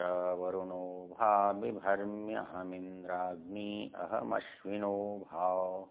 अहं मित्रवरुणो भाविभर्म्यहमिन्द्राग्नी अहमश्विनो भाव।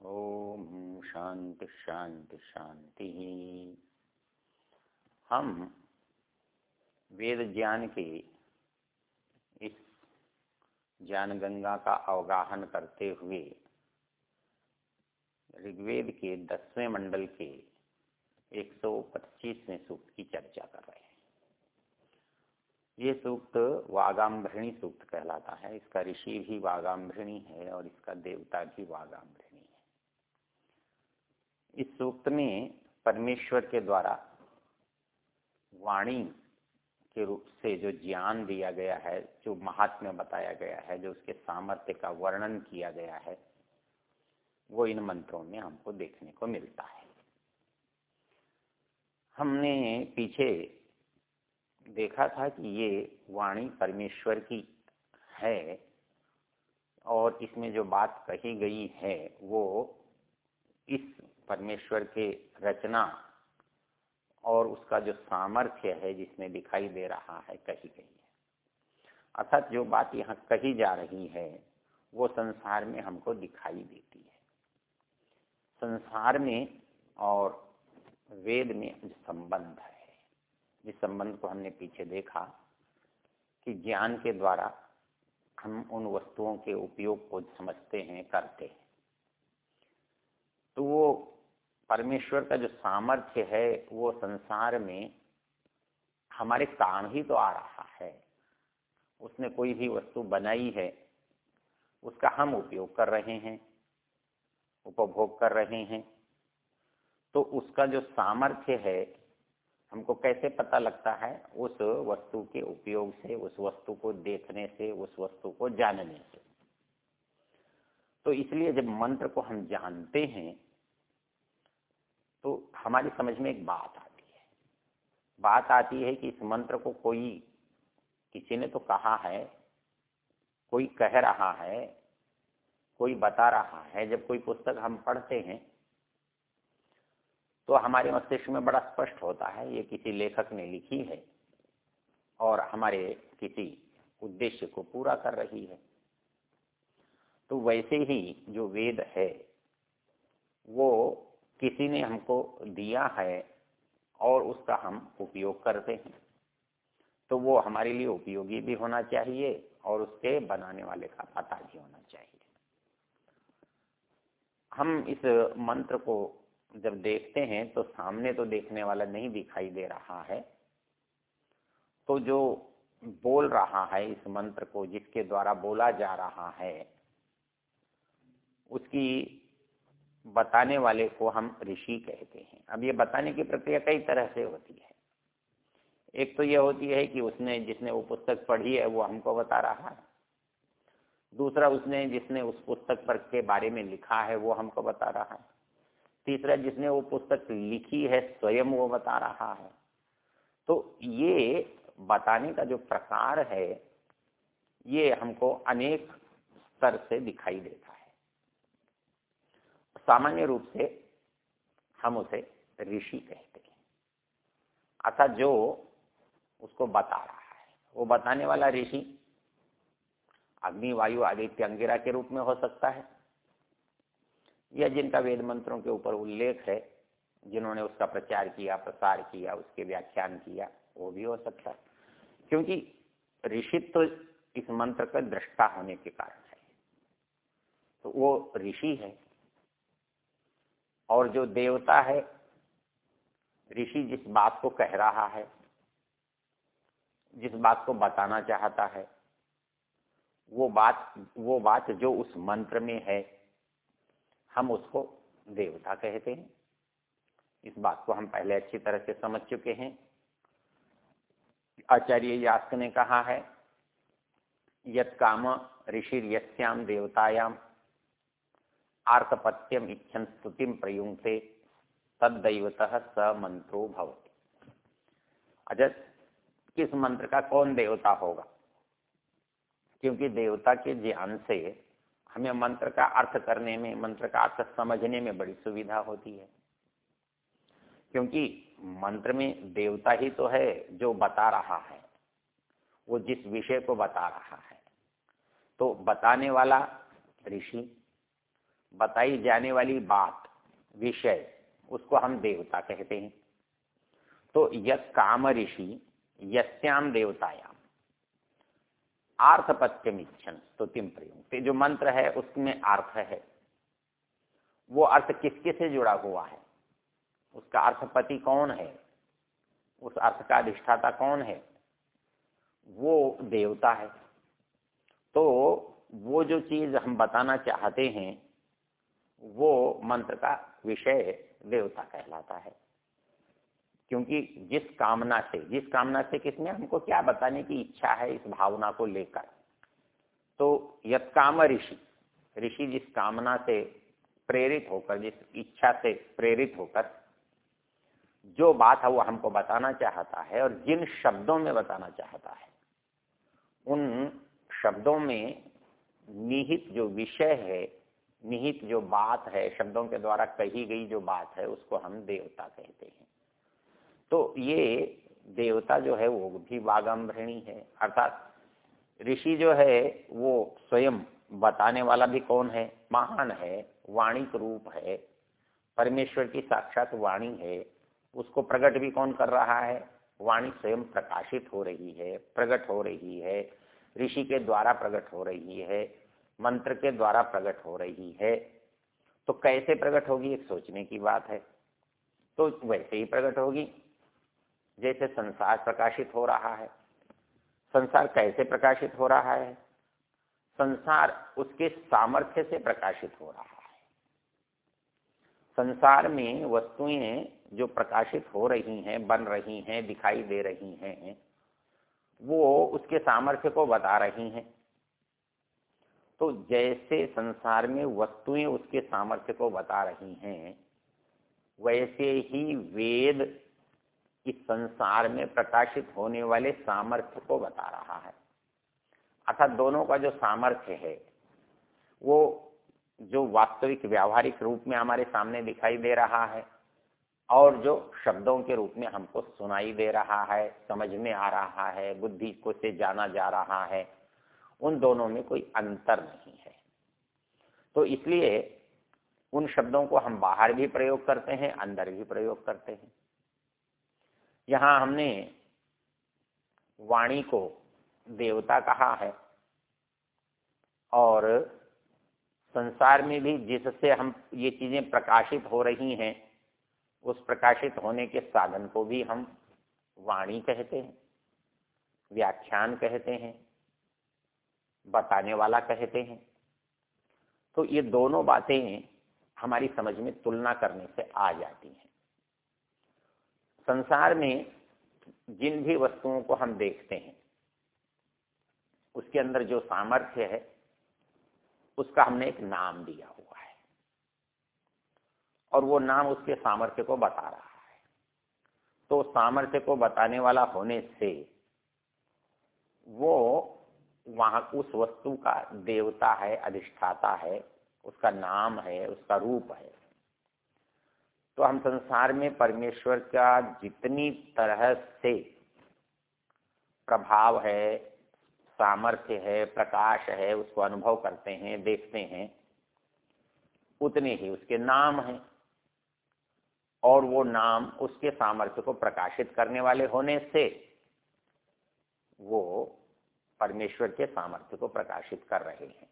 ओम शांति शांति शांति हम वेद ज्ञान के इस ज्ञान गंगा का अवगाहन करते हुए ऋग्वेद के दसवें मंडल के 125वें सूक्त की चर्चा कर रहे हैं। ये सूक्त वागाम्भृणी सूक्त कहलाता है। इसका ऋषि भी वागाम्भृणी है और इसका देवता भी वागाम्भृणी है। इस सूक्त में परमेश्वर के द्वारा वाणी के रूप से जो ज्ञान दिया गया है, जो महात्म्य बताया गया है, जो उसके सामर्थ्य का वर्णन किया गया है, वो इन मंत्रों में हमको देखने को मिलता है। हमने पीछे देखा था कि ये वाणी परमेश्वर की है और इसमें जो बात कही गई है, वो इस परमेश्वर के रचना और उसका जो सामर्थ्य है जिसमें दिखाई दे रहा है, कही गई है। अर्थात जो बात यहाँ कही जा रही है, वो संसार में हमको दिखाई देती है। संसार में और वेद में संबंध है। जिस संबंध को हमने पीछे देखा, कि ज्ञान के द्वारा हम उन वस्तुओं के उपयोग को समझते हैं, करते हैं। तो वो परमेश्वर का जो सामर्थ्य है, वो संसार में हमारे काम ही तो आ रहा है। उसने कोई भी वस्तु बनाई है, उसका हम उपयोग कर रहे हैं, उपभोग कर रहे हैं। तो उसका जो सामर्थ्य है हमको कैसे पता लगता है उस वस्तु के उपयोग से, उस वस्तु को देखने से, उस वस्तु को जानने से? तो इसलिए जब मंत्र को हम जानते हैं तो हमारी समझ में एक बात आती है। बात आती है कि इस मंत्र को कोई, किसी ने तो कहा है, कोई कह रहा है, कोई बता रहा है। जब कोई पुस्तक हम पढ़ते हैं तो हमारे मस्तिष्क में बड़ा स्पष्ट होता है, ये किसी लेखक ने लिखी है और हमारे किसी उद्देश्य को पूरा कर रही है। तो वैसे ही जो वेद है, वो किसी ने हमको दिया है और उसका हम उपयोग करते हैं। तो वो हमारे लिए उपयोगी भी होना चाहिए और उसके बनाने वाले का पता भी होना चाहिए। हम इस मंत्र को जब देखते हैं तो सामने तो देखने वाला नहीं दिखाई दे रहा है। तो जो बोल रहा है इस मंत्र को, जिसके द्वारा बोला जा रहा है, उसकी बताने वाले को हम ऋषि कहते हैं। अब ये बताने की प्रक्रिया कई तरह से होती है। एक तो ये होती है कि उसने जिसने वो पुस्तक पढ़ी है, वो हमको बता रहा है। दूसरा, उसने जिसने उस पुस्तक पर के बारे में लिखा है, वो हमको बता रहा है। तीसरा जिसने वो पुस्तक लिखी है, स्वयं वो बता रहा है। तो ये बताने का जो प्रकार है, ये हमको अनेक स्तर से दिखाई देता है। सामान्य रूप से हम उसे ऋषि कहते हैं। अर्थात जो उसको बता रहा है, वो बताने वाला ऋषि अग्नि, वायु आदित्य अंगिरा के रूप में हो सकता है। या जिनका वेद मंत्रों के ऊपर उल्लेख है, जिन्होंने उसका प्रचार किया, प्रसार किया, उसके व्याख्यान किया, वो भी हो सकता है। क्योंकि ऋषि तो इस मंत्र का दृष्टा होने के कारण है। तो वो ऋषि है। और जो देवता है, ऋषि जिस बात को कह रहा है, जिस बात को बताना चाहता है, वो बात वो बात जो उस मंत्र में है हम उसको देवता कहते हैं। इस बात को हम पहले अच्छी तरह से समझ चुके हैं। आचार्य यास्क ने कहा है, यत काम ऋषि यस्याम देवतायाम आर्तपत्यम इच्छन स्तुतिम प्रयुंक्ते तदैवत स मंत्रो भवति। अच्छा किस मंत्र का कौन देवता होगा? क्योंकि देवता के ज्ञान से हमें मंत्र का अर्थ करने में, मंत्र का अर्थ समझने में बड़ी सुविधा होती है। क्योंकि मंत्र में देवता ही तो है जो बता रहा है। वो जिस विषय को बता रहा है। तो बताने वाला ऋषि, बताई जाने वाली बात, विषय, उसको हम देवता कहते हैं। तो यद काम ऋषि यस्याम देवतायाम आर्थपत्यम इच्छन स्तुतिम प्रयोग जो मंत्र है, उसमें अर्थ है। वो अर्थ किसके से जुड़ा हुआ है? उसका अर्थपति कौन है? उस अर्थ का अधिष्ठाता कौन है? वो देवता है। तो वो जो चीज़ हम बताना चाहते हैं, वो मंत्र का विषय देवता कहलाता है। क्योंकि जिस कामना से, जिस कामना से किसने हमको क्या बताने की इच्छा है इस भावना को लेकर? तो यद काम ऋषि ऋषि जिस कामना से प्रेरित होकर, जिस इच्छा से प्रेरित होकर, जो बात है वो हमको बताना चाहता है और जिन शब्दों में बताना चाहता है, उन शब्दों में निहित जो विषय है, निहित जो बात है, शब्दों के द्वारा कही गई जो बात है, उसको हम देवता कहते हैं। तो ये देवता जो है वो भी वागम्भृणी है। अर्थात ऋषि जो है वो स्वयं बताने वाला भी कौन है? महान है, वाणिक रूप है, परमेश्वर की साक्षात वाणी है। उसको प्रकट भी कौन कर रहा है? वाणी स्वयं प्रकाशित हो रही है, प्रकट हो रही है। ऋषि के द्वारा प्रकट हो रही है, मंत्र के द्वारा प्रकट हो रही है। तो कैसे प्रकट होगी? एक सोचने की बात है। तो वैसे ही प्रकट होगी। जैसे संसार प्रकाशित हो रहा है। संसार कैसे प्रकाशित हो रहा है? संसार उसके सामर्थ्य से प्रकाशित हो रहा है। संसार में वस्तुएँ जो प्रकाशित हो रही हैं, बन रही हैं, दिखाई दे रही हैं, वो उसके सामर्थ्य को बता रही हैं। तो जैसे संसार में वस्तुएँ उसके सामर्थ्य को बता रही हैं, वैसे ही वेद इस संसार में प्रकाशित होने वाले सामर्थ्य को बता रहा है। अर्थात दोनों का जो सामर्थ्य है, वो जो वास्तविक व्यावहारिक रूप में हमारे सामने दिखाई दे रहा है और जो शब्दों के रूप में हमको सुनाई दे रहा है, समझ में आ रहा है, बुद्धि को से जाना जा रहा है, उन दोनों में कोई अंतर नहीं है। तो इसलिए उन शब्दों को हम बाहर भी प्रयोग करते हैं, अंदर भी प्रयोग करते हैं। यहाँ हमने वाणी को देवता कहा है और संसार में भी जिससे हम ये चीज़ें प्रकाशित हो रही हैं, उस प्रकाशित होने के साधन को भी हम वाणी कहते हैं, व्याख्यान कहते हैं, बताने वाला कहते हैं। तो ये दोनों बातें हमारी समझ में तुलना करने से आ जाती हैं। संसार में जिन भी वस्तुओं को हम देखते हैं, उसके अंदर जो सामर्थ्य है, उसका हमने एक नाम दिया हुआ है। और वो नाम उसके सामर्थ्य को बता रहा है। तो सामर्थ्य को बताने वाला होने से वो वहाँ उस वस्तु का देवता है, अधिष्ठाता है, उसका नाम है, उसका रूप है। तो हम संसार में परमेश्वर का जितनी तरह से प्रभाव है, सामर्थ्य है, प्रकाश है, उसको अनुभव करते हैं, देखते हैं, उतने ही उसके नाम हैं। और वो नाम उसके सामर्थ्य को प्रकाशित करने वाले होने से वो परमेश्वर के सामर्थ्य को प्रकाशित कर रहे हैं।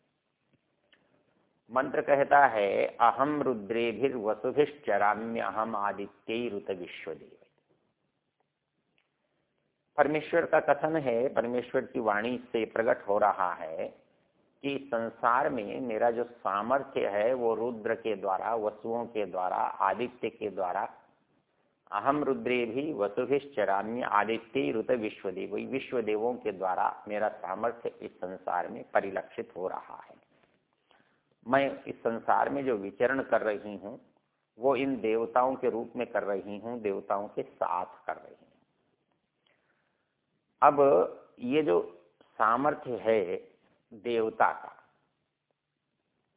मंत्र कहता है अहम रुद्रेभिर वसुभिश्चराम्य अहम आदित्य ऋत विश्वदेव परमेश्वर का कथन है, परमेश्वर की वाणी से प्रकट हो रहा है कि संसार में मेरा जो सामर्थ्य है, वो रुद्र के द्वारा, वसुओं के द्वारा, आदित्य के द्वारा अहम रुद्रे भी वसुभिश्चराम्य आदित्य ऋत विश्वदेव विश्वदेवों के द्वारा मेरा सामर्थ्य इस संसार में परिलक्षित हो रहा है। मैं इस संसार में जो विचरण कर रही हूँ, वो इन देवताओं के रूप में कर रही हूँ, देवताओं के साथ कर रही हूँ। अब ये जो सामर्थ्य है देवता का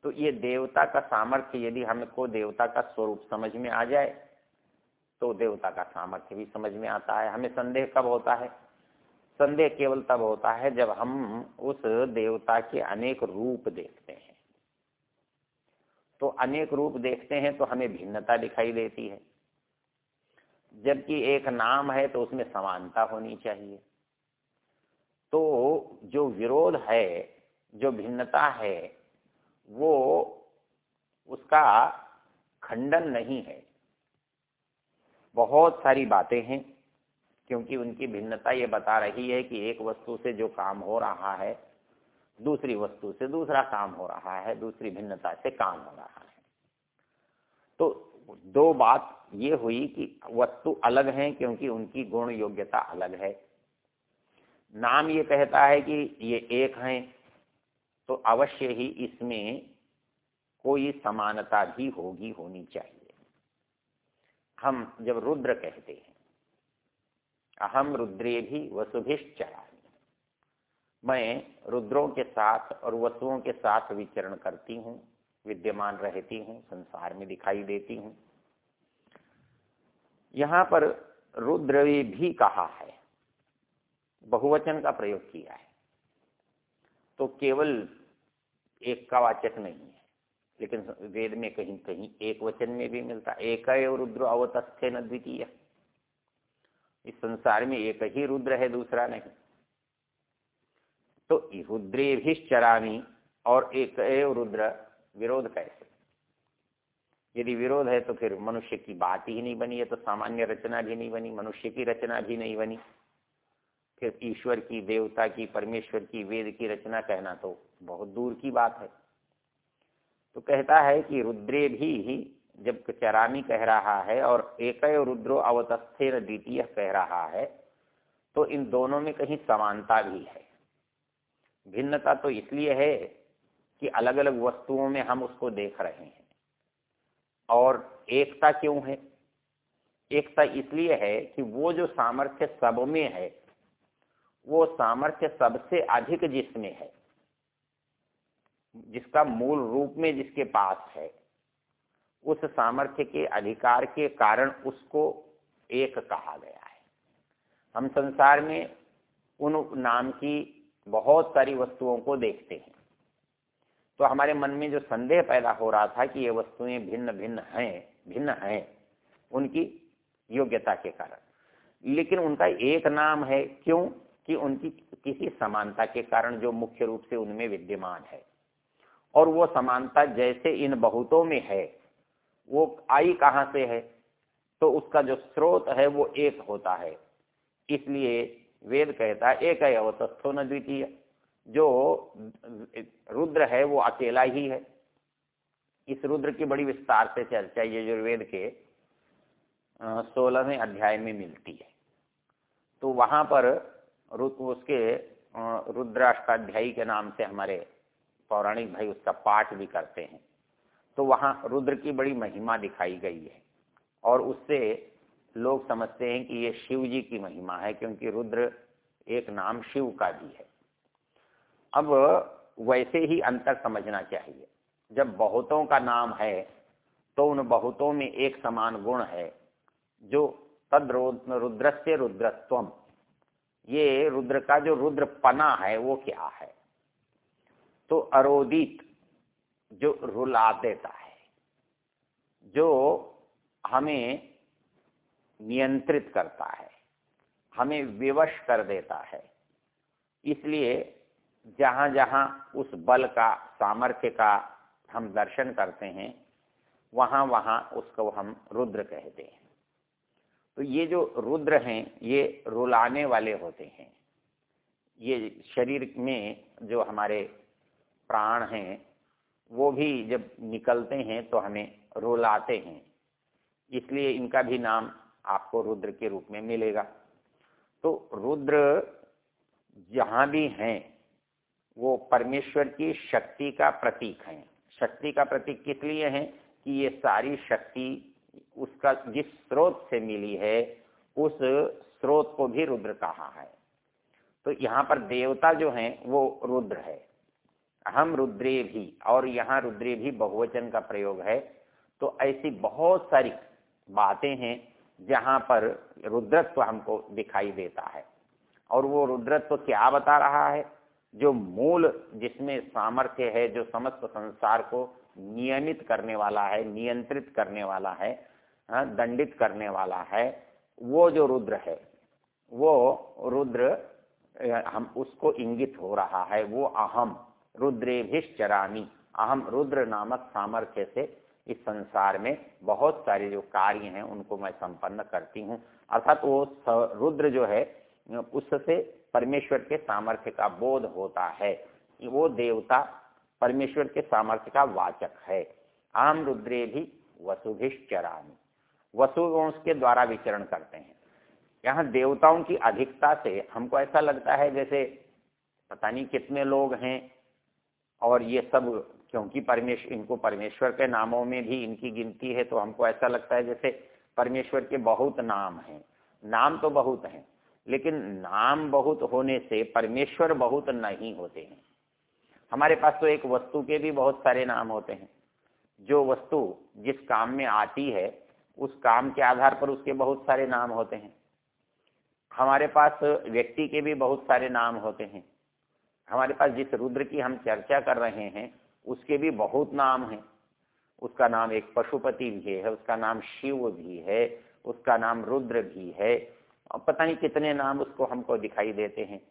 तो ये देवता का सामर्थ्य यदि हमको देवता का स्वरूप समझ में आ जाए तो देवता का सामर्थ्य भी समझ में आता है। हमें संदेह कब होता है? संदेह केवल तब होता है जब हम उस देवता के अनेक रूप देखते हैं। तो अनेक रूप देखते हैं तो हमें भिन्नता दिखाई देती है। जबकि एक नाम है तो उसमें समानता होनी चाहिए। तो जो विरोध है, जो भिन्नता है, वो उसका खंडन नहीं है। बहुत सारी बातें हैं, क्योंकि उनकी भिन्नता ये बता रही है कि एक वस्तु से जो काम हो रहा है दूसरी वस्तु से दूसरा काम हो रहा है, दूसरी भिन्नता से काम हो रहा है। तो दो बात ये हुई कि वस्तु अलग है क्योंकि उनकी गुण योग्यता अलग है। नाम ये कहता है कि ये एक हैं तो अवश्य ही इसमें कोई समानता भी होगी, होनी चाहिए। हम जब रुद्र कहते हैं, अहम रुद्रे भी वसुभिश्चरा। मैं रुद्रों के साथ और वसुओं के साथ विचरण करती हूँ, विद्यमान रहती हूँ, संसार में दिखाई देती हूँ। यहाँ पर रुद्र भी कहा है, बहुवचन का प्रयोग किया है। तो केवल एक का वाचक नहीं है, लेकिन वेद में कहीं कहीं एक वचन में भी मिलता एक रुद्र अवतस्थे न द्वितीय। इस संसार में एक ही रुद्र है, दूसरा नहीं। तो रुद्रे भी चरामी और एक रुद्र विरोध कैसे? यदि विरोध है तो फिर मनुष्य की बात ही नहीं बनी है तो सामान्य रचना भी नहीं बनी, मनुष्य की रचना भी नहीं बनी। फिर ईश्वर की, देवता की, परमेश्वर की, वेद की रचना कहना तो बहुत दूर की बात है। तो कहता है कि रुद्रे भी जब चरामी कह रहा है और एक रुद्रो अवतस्थे द्वितीय कह रहा है तो इन दोनों में कहीं समानता भी है। भिन्नता तो इसलिए है कि अलग अलग वस्तुओं में हम उसको देख रहे हैं। और एकता क्यों है? एकता इसलिए है कि वो जो सामर्थ्य सब में है, वो सामर्थ्य सबसे अधिक जिसमें है, जिसका मूल रूप में जिसके पास है, उस सामर्थ्य के अधिकार के कारण उसको एक कहा गया है। हम संसार में उन नाम की बहुत सारी वस्तुओं को देखते हैं। तो हमारे मन में जो संदेह पैदा हो रहा था कि ये वस्तुएँ भिन्न भिन्न हैं भिन्न हैं, उनकी योग्यता के कारण। लेकिन उनका एक नाम है क्यों? कि उनकी किसी समानता के कारण जो मुख्य रूप से उनमें विद्यमान है। और वो समानता जैसे इन बहुतों में है, वो आई कहाँ से है? तो उसका जो स्रोत है वो एक होता है। इसलिए वेद कहता है, एक है अवतस्थो न द्वितीय। जो रुद्र है, वो अकेला ही है। इस रुद्र की बड़ी विस्तार से चर्चा ये यजुर्वेद के सोलहवें अध्याय में मिलती है। तो वहाँ पर उसके रुद्राष्टाध्यायी के नाम से हमारे पौराणिक भाई उसका पाठ भी करते हैं। तो वहाँ रुद्र की बड़ी महिमा दिखाई गई है। और उससे लोग समझते हैं कि ये शिव जी की महिमा है, क्योंकि रुद्र एक नाम शिव का भी है। अब वैसे ही अंतर समझना चाहिए। जब बहुतों का नाम है तो उन बहुतों में एक समान गुण है, जो तद रुद्र से रुद्रत्वम। ये रुद्र का जो रुद्रपना है, वो क्या है? तो अरोदित जो रुला देता है, जो हमें नियंत्रित करता है, हमें विवश कर देता है। इसलिए जहाँ जहाँ उस बल का, सामर्थ्य का हम दर्शन करते हैं वहाँ वहाँ उसको हम रुद्र कहते हैं। तो ये जो रुद्र हैं, ये रुलाने वाले होते हैं। ये शरीर में जो हमारे प्राण हैं, वो भी जब निकलते हैं तो हमें रुलाते हैं। इसलिए इनका भी नाम आपको रुद्र के रूप में मिलेगा। तो रुद्र जहाँ भी हैं, वो परमेश्वर की शक्ति का प्रतीक है। शक्ति का प्रतीक किस लिए है कि ये सारी शक्ति उसका जिस स्रोत से मिली है, उस स्रोत को भी रुद्र कहा है। तो यहाँ पर देवता जो हैं, वो रुद्र है। हम रुद्रे भी, और यहाँ रुद्रे भी बहुवचन का प्रयोग है। तो ऐसी बहुत सारी बातें हैं जहाँ पर रुद्रत्व हमको दिखाई देता है। और वो रुद्रत्व क्या बता रहा है? जो मूल जिसमें सामर्थ्य है जो समस्त संसार को नियमित करने वाला है नियंत्रित करने वाला है हाँ, दंडित करने वाला है वो जो रुद्र है वो रुद्र हम उसको इंगित हो रहा है वो अहम रुद्रेभिश्चरामी अहम रुद्र नामक सामर्थ्य से इस संसार में बहुत सारे जो कार्य हैं, उनको मैं संपन्न करती हूँ। अर्थात वो रुद्र जो है, उससे परमेश्वर के सामर्थ्य का बोध होता है। वो देवता परमेश्वर के सामर्थ्य का वाचक है। आम रुद्रे भी वसुभिश्चरामी वसुवंश के द्वारा विचरण करते हैं। यहाँ देवताओं की अधिकता से हमको ऐसा लगता है जैसे पता नहीं कितने लोग हैं और ये सब, क्योंकि परमेश्वर इनको परमेश्वर के नामों में भी इनकी गिनती है तो हमको ऐसा लगता है जैसे परमेश्वर के बहुत नाम हैं। नाम तो बहुत हैं, लेकिन नाम बहुत होने से परमेश्वर बहुत नहीं होते हैं। हमारे पास तो एक वस्तु के भी बहुत सारे नाम होते हैं। जो वस्तु जिस काम में आती है, उस काम के आधार पर उसके बहुत सारे नाम होते हैं। हमारे पास व्यक्ति के भी बहुत सारे नाम होते हैं। हमारे पास जिस रुद्र की हम चर्चा कर रहे हैं, उसके भी बहुत नाम हैं। उसका नाम एक पशुपति भी है, उसका नाम शिव भी है, उसका नाम रुद्र भी है। पता नहीं कितने नाम उसको हमको दिखाई देते हैं।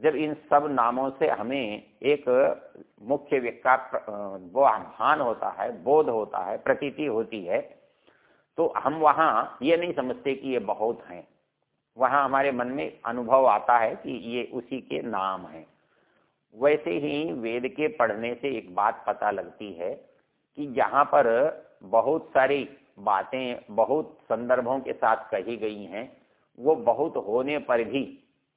जब इन सब नामों से हमें एक मुख्य व्यक्ता, वो भान होता है, बोध होता है, प्रतीति होती है तो हम वहाँ ये नहीं समझते कि ये बहुत हैं। वहाँ हमारे मन में अनुभव आता है कि ये उसी के नाम हैं। वैसे ही वेद के पढ़ने से एक बात पता लगती है कि जहाँ पर बहुत सारी बातें, बहुत संदर्भों के साथ कही गई हैं। वो बहुत होने पर भी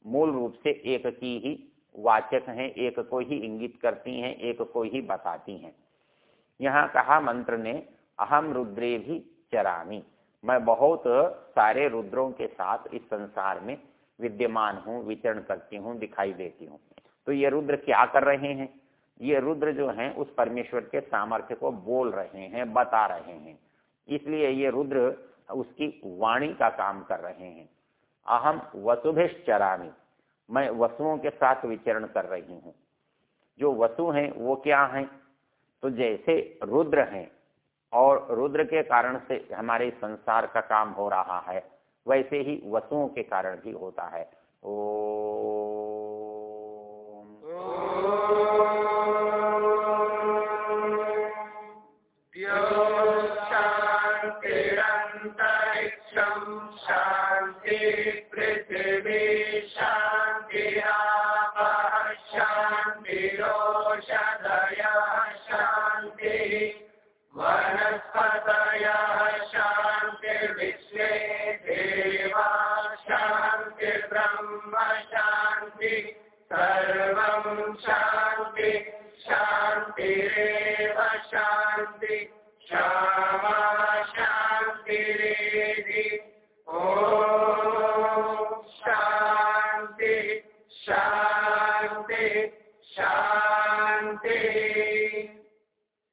मूल रूप से एक की ही वाचक हैं, एक को ही इंगित करती हैं, एक को ही बताती हैं। यहाँ कहा मंत्र ने अहम रुद्रे भी चरामी। मैं बहुत सारे रुद्रों के साथ इस संसार में विद्यमान हूँ, विचरण करती हूँ, दिखाई देती हूँ। तो ये रुद्र क्या कर रहे हैं? ये रुद्र जो हैं, उस परमेश्वर के सामर्थ्य को बोल रहे हैं, बता रहे हैं। इसलिए ये रुद्र उसकी वाणी का काम कर रहे हैं। अहम वसुभिश्चरामी, मैं वसुओं के साथ विचरण कर रही हूँ। जो वसु हैं, वो क्या हैं? तो जैसे रुद्र हैं, और रुद्र के कारण से हमारे संसार का काम हो रहा है, वैसे ही वसुओं के कारण भी होता है। ओ